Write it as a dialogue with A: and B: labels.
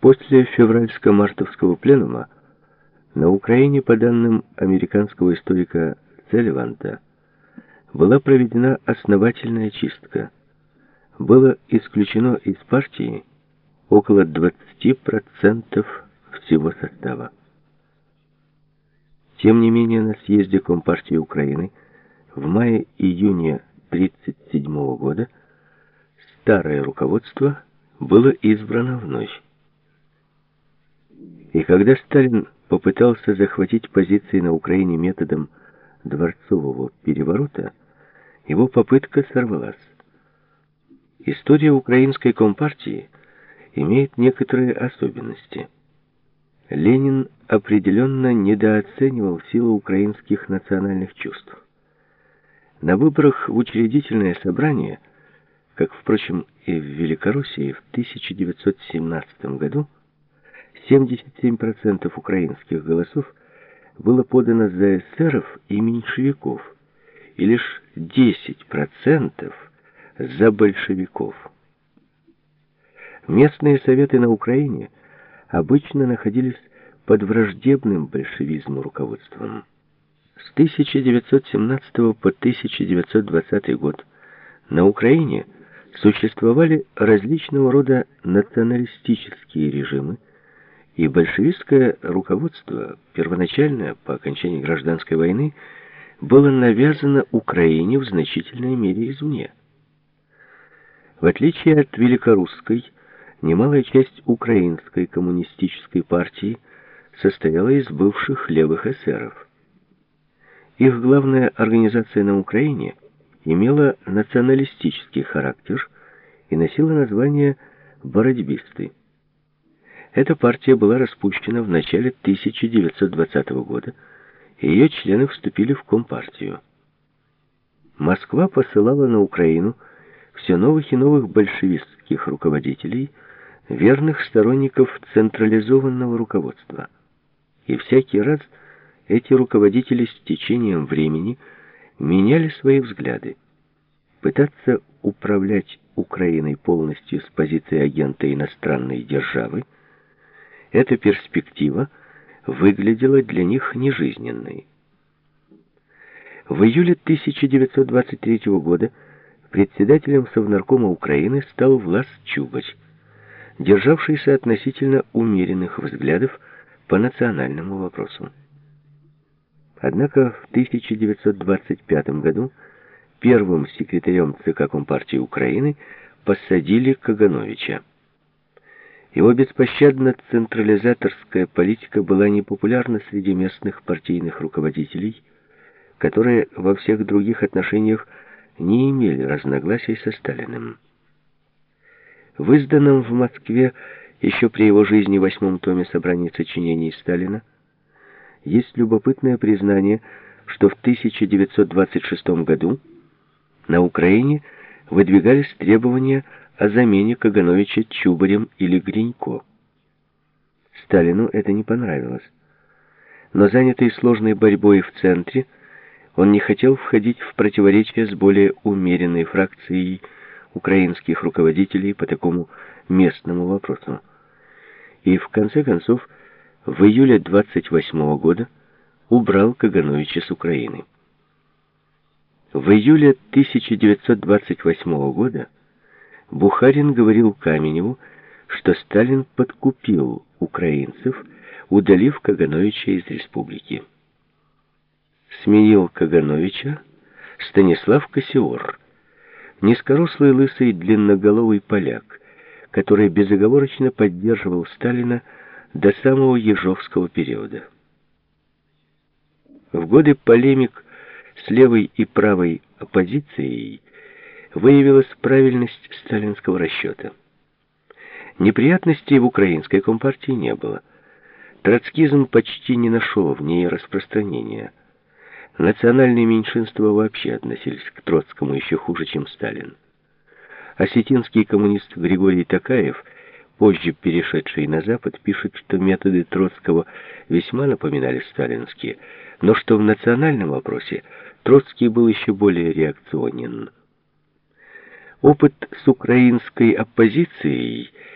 A: После февральско-мартовского пленума на Украине, по данным американского историка Целливанта, была проведена основательная чистка. Было исключено из партии около 20% всего состава. Тем не менее, на съезде Компартии Украины в мае-июне 1937 года старое руководство было избрано вновь. И когда Сталин попытался захватить позиции на Украине методом дворцового переворота, его попытка сорвалась. История украинской компартии имеет некоторые особенности. Ленин определенно недооценивал силу украинских национальных чувств. На выборах в учредительное собрание, как, впрочем, и в Великороссии в 1917 году, 77% украинских голосов было подано за эсеров и меньшевиков, и лишь 10% за большевиков. Местные советы на Украине обычно находились под враждебным большевизму руководством. С 1917 по 1920 год на Украине существовали различного рода националистические режимы, и большевистское руководство, первоначально по окончании гражданской войны, было навязано Украине в значительной мере извне. В отличие от великорусской, немалая часть украинской коммунистической партии состояла из бывших левых эсеров. Их главная организация на Украине имела националистический характер и носила название «бородьбисты». Эта партия была распущена в начале 1920 года, и ее члены вступили в Компартию. Москва посылала на Украину все новых и новых большевистских руководителей, верных сторонников централизованного руководства. И всякий раз эти руководители с течением времени меняли свои взгляды. Пытаться управлять Украиной полностью с позиции агента иностранной державы – эта перспектива выглядела для них нежизненной. В июле 1923 года председателем Совнаркома Украины стал Влас Чубач, державшийся относительно умеренных взглядов по национальному вопросу. Однако в 1925 году первым секретарем ЦК Компартии Украины посадили Кагановича. Его беспощадно-централизаторская политика была непопулярна среди местных партийных руководителей, которые во всех других отношениях не имели разногласий со Сталиным. В изданном в Москве еще при его жизни восьмом томе собраний сочинений Сталина есть любопытное признание, что в 1926 году на Украине выдвигались требования о замене Кагановича Чубарем или Гринько. Сталину это не понравилось. Но занятый сложной борьбой в центре, он не хотел входить в противоречие с более умеренной фракцией украинских руководителей по такому местному вопросу. И в конце концов, в июле 28 года убрал Кагановича с Украины. В июле 1928 года Бухарин говорил Каменеву, что Сталин подкупил украинцев, удалив Кагановича из республики. Сменил Кагановича Станислав Кассиор, низкорослый лысый длинноголовый поляк, который безоговорочно поддерживал Сталина до самого Ежовского периода. В годы полемик с левой и правой оппозицией выявилась правильность сталинского расчета. Неприятностей в украинской компартии не было. Троцкизм почти не нашел в ней распространения. Национальные меньшинства вообще относились к Троцкому еще хуже, чем Сталин. Осетинский коммунист Григорий Такаев, позже перешедший на Запад, пишет, что методы Троцкого весьма напоминали сталинские, но что в национальном вопросе Троцкий был еще более реакционен. Опыт с украинской оппозицией